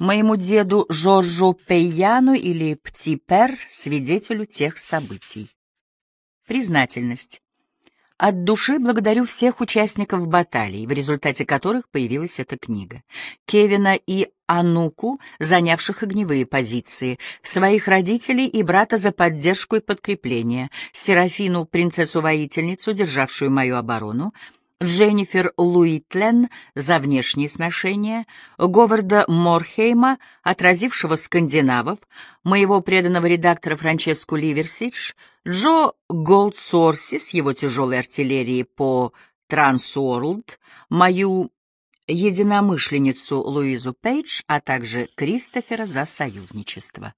моему деду Жоржу Пейяну или Птипер, свидетелю тех событий. Признательность. От души благодарю всех участников баталий, в результате которых появилась эта книга. Кевина и Ануку, занявших огневые позиции, своих родителей и брата за поддержку и подкрепление, Серафину, принцессу-воительницу, державшую мою оборону, Дженнифер Луитлен за внешние сношения, Говарда Морхейма, отразившего скандинавов, моего преданного редактора Франческу Ливерсидж, Джо Голдсорси с его тяжелой артиллерией по Трансуорлд, мою единомышленницу Луизу Пейдж, а также Кристофера за союзничество.